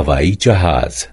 हवाई जहाज